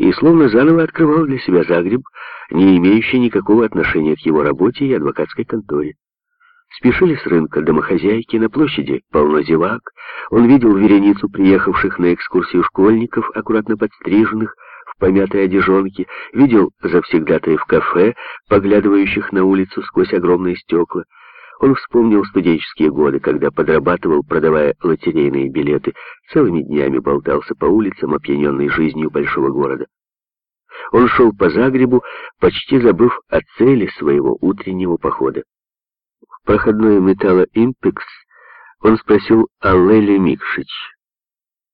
и словно заново открывал для себя Загреб, не имеющий никакого отношения к его работе и адвокатской конторе. Спешили с рынка домохозяйки, на площади полно зевак. Он видел вереницу приехавших на экскурсию школьников, аккуратно подстриженных, в помятой одежонке, видел завсегдатаев кафе, поглядывающих на улицу сквозь огромные стекла. Он вспомнил студенческие годы, когда подрабатывал, продавая лотерейные билеты, целыми днями болтался по улицам, опьяненный жизнью большого города. Он шел по Загребу, почти забыв о цели своего утреннего похода проходной металла «Импекс» он спросил о Леле Микшич.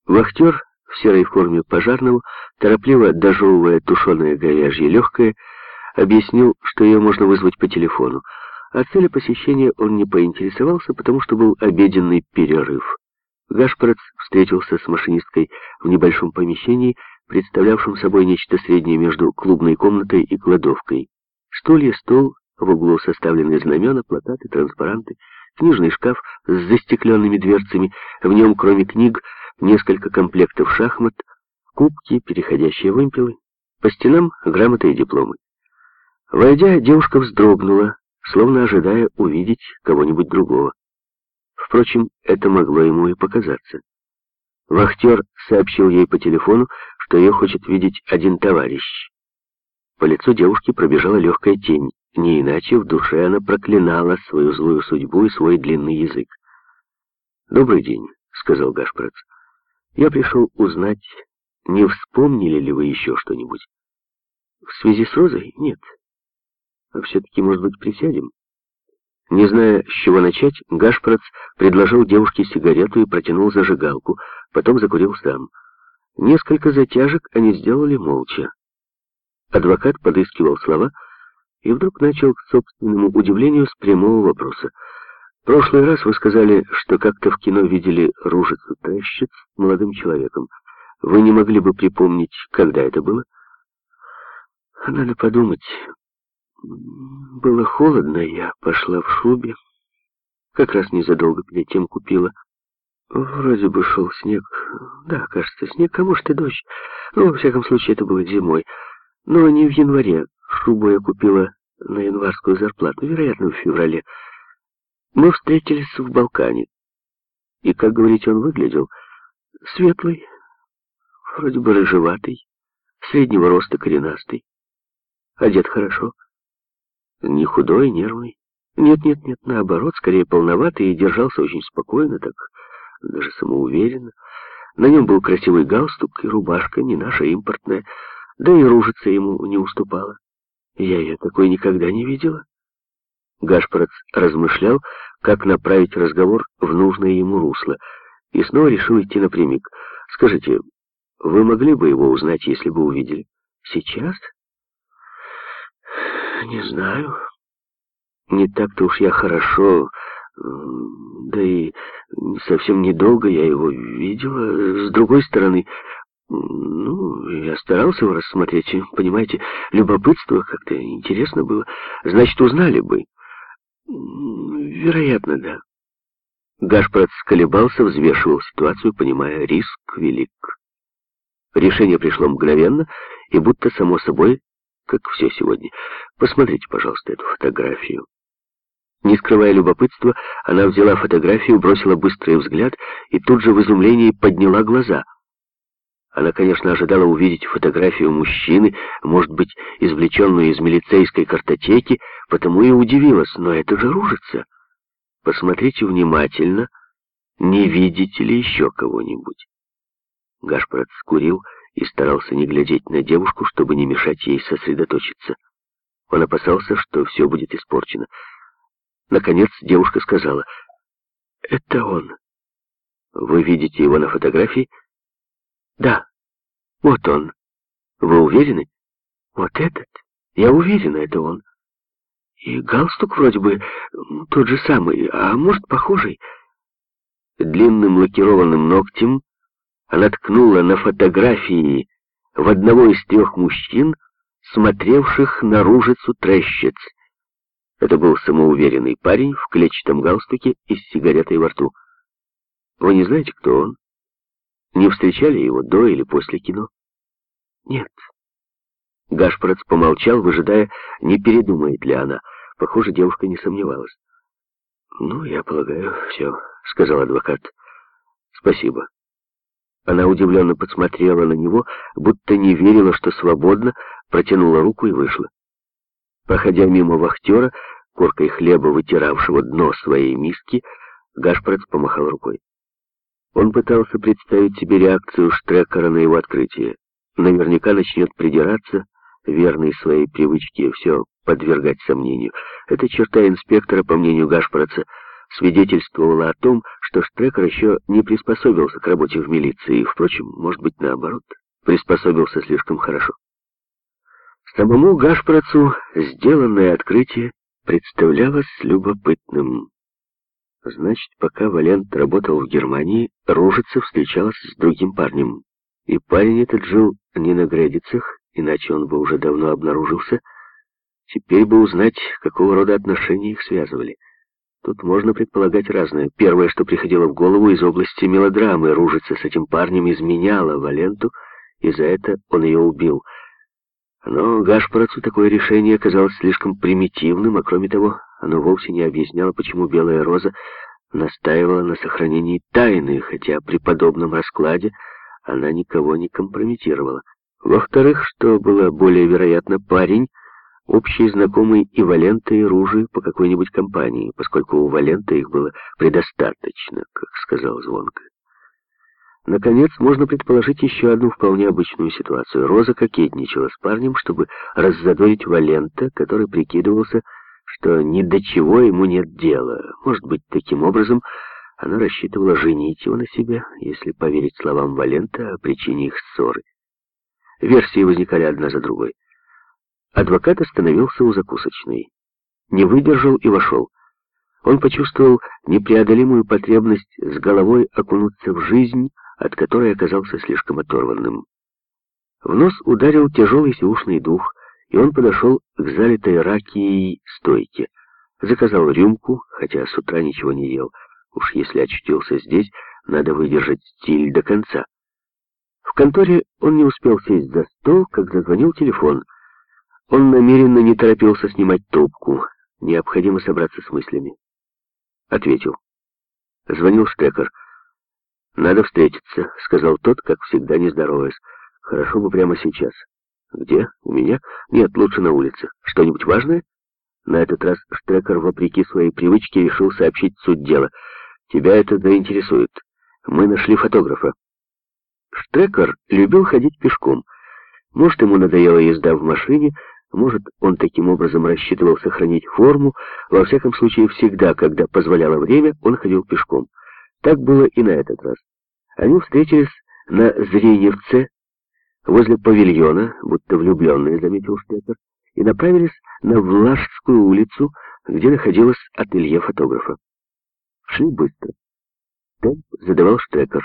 Вахтер в серой форме пожарного, торопливо дожевывая тушеное говяжье легкое, объяснил, что ее можно вызвать по телефону. О цели посещения он не поинтересовался, потому что был обеденный перерыв. Гашпорец встретился с машинисткой в небольшом помещении, представлявшем собой нечто среднее между клубной комнатой и кладовкой. Стулья, стол в углу составлены знамена, плакаты, транспаранты, книжный шкаф с застекленными дверцами, в нем, кроме книг, несколько комплектов шахмат, кубки, переходящие вымпелы, по стенам грамоты и дипломы. Войдя, девушка вздрогнула, словно ожидая увидеть кого-нибудь другого. Впрочем, это могло ему и показаться. Вахтер сообщил ей по телефону, что ее хочет видеть один товарищ. По лицу девушки пробежала легкая тень. Не иначе в душе она проклинала свою злую судьбу и свой длинный язык. «Добрый день», — сказал Гашпрац. «Я пришел узнать, не вспомнили ли вы еще что-нибудь?» «В связи с Розой? Нет. А все-таки, может быть, присядем?» Не зная, с чего начать, Гашпрац предложил девушке сигарету и протянул зажигалку, потом закурил сам. Несколько затяжек они сделали молча. Адвокат подыскивал слова, и вдруг начал к собственному удивлению с прямого вопроса. В прошлый раз вы сказали, что как-то в кино видели ружицу трещиц молодым человеком. Вы не могли бы припомнить, когда это было? Надо подумать. Было холодно, я пошла в шубе. Как раз незадолго перед тем купила. Вроде бы шел снег. Да, кажется, снег, а может и дождь. Ну, во всяком случае, это было зимой. Но не в январе. Шубу я купила на январскую зарплату, вероятно, в феврале. Мы встретились в Балкане. И, как говорить, он выглядел светлый, вроде бы рыжеватый, среднего роста коренастый. Одет хорошо. Не худой, нервный. Нет-нет-нет, наоборот, скорее полноватый и держался очень спокойно, так даже самоуверенно. На нем был красивый галстук и рубашка, не наша импортная, да и ружица ему не уступала. Я ее такой никогда не видела. Гашпорец размышлял, как направить разговор в нужное ему русло, и снова решил идти напрямик. «Скажите, вы могли бы его узнать, если бы увидели?» «Сейчас?» «Не знаю. Не так-то уж я хорошо, да и совсем недолго я его видела. С другой стороны, ну, я старался его рассмотреть, понимаете, любопытство как-то интересно было. Значит, узнали бы. Вероятно, да. Гашпрат сколебался, взвешивал ситуацию, понимая, риск велик. Решение пришло мгновенно и будто само собой, как все сегодня. Посмотрите, пожалуйста, эту фотографию. Не скрывая любопытства, она взяла фотографию, бросила быстрый взгляд и тут же в изумлении подняла глаза — она, конечно, ожидала увидеть фотографию мужчины, может быть, извлеченную из милицейской картотеки, потому и удивилась, но это же ружица. Посмотрите внимательно, не видите ли еще кого-нибудь. Гашпорот скурил и старался не глядеть на девушку, чтобы не мешать ей сосредоточиться. Он опасался, что все будет испорчено. Наконец девушка сказала, «Это он. Вы видите его на фотографии?» Да, вот он. Вы уверены? Вот этот? Я уверена, это он. И галстук вроде бы тот же самый, а может, похожий. Длинным лакированным ногтем она ткнула на фотографии в одного из трех мужчин, смотревших на ружицу трещиц. Это был самоуверенный парень в клетчатом галстуке и с сигаретой во рту. Вы не знаете, кто он? Не встречали его до или после кино? Нет, Гашпорец помолчал, выжидая, не передумает ли она. Похоже, девушка не сомневалась. «Ну, я полагаю, все», — сказал адвокат. «Спасибо». Она удивленно посмотрела на него, будто не верила, что свободно, протянула руку и вышла. Проходя мимо вахтера, коркой хлеба, вытиравшего дно своей миски, Гашпорец помахал рукой. Он пытался представить себе реакцию Штрекера на его открытие. Наверняка начнет придираться, верный своей привычке все подвергать сомнению. Эта черта инспектора, по мнению Гашпорца, свидетельствовала о том, что Штрекер еще не приспособился к работе в милиции, впрочем, может быть, наоборот, приспособился слишком хорошо. Самому Гашпорцу сделанное открытие представлялось любопытным. Значит, пока Валент работал в Германии, Ружица встречалась с другим парнем. И парень этот жил не на Гредицах, иначе он бы уже давно обнаружился. Теперь бы узнать, какого рода отношения их связывали. Тут можно предполагать разное. Первое, что приходило в голову из области мелодрамы, Ружица с этим парнем изменяла Валенту, и за это он ее убил. Но Гашпорцу такое решение оказалось слишком примитивным, а кроме того, оно вовсе не объясняло, почему Белая Роза настаивала на сохранении тайны, хотя при подобном раскладе она никого не компрометировала. Во-вторых, что было более вероятно, парень — общий знакомый и Валента, и Ружи по какой-нибудь компании, поскольку у Валента их было предостаточно, как сказал Звонко. Наконец, можно предположить еще одну вполне обычную ситуацию. Роза кокетничала с парнем, чтобы раззадорить Валента, который прикидывался, что ни до чего ему нет дела. Может быть, таким образом она рассчитывала женить его на себя, если поверить словам Валента о причине их ссоры. Версии возникали одна за другой. Адвокат остановился у закусочной. Не выдержал и вошел. Он почувствовал непреодолимую потребность с головой окунуться в жизнь, от которой оказался слишком оторванным. В нос ударил тяжелый сиушный дух, и он подошел к залитой ракией стойке. Заказал рюмку, хотя с утра ничего не ел. Уж если очутился здесь, надо выдержать стиль до конца. В конторе он не успел сесть за стол, как зазвонил телефон. Он намеренно не торопился снимать трубку. Необходимо собраться с мыслями. Ответил. Звонил Штекер. «Надо встретиться», — сказал тот, как всегда не здороваясь. «Хорошо бы прямо сейчас». «Где? У меня? Нет, лучше на улице. Что-нибудь важное?» На этот раз Штрекер, вопреки своей привычке, решил сообщить суть дела. «Тебя это заинтересует. Мы нашли фотографа». Штрекер любил ходить пешком. Может, ему надоела езда в машине, может, он таким образом рассчитывал сохранить форму. Во всяком случае, всегда, когда позволяло время, он ходил пешком. Так было и на этот раз. Они встретились на Зреневце, возле павильона, будто влюбленные, заметил Штекер, и направились на Влажскую улицу, где находилось ателье фотографа. Шли быстро. Темп задавал Штекер.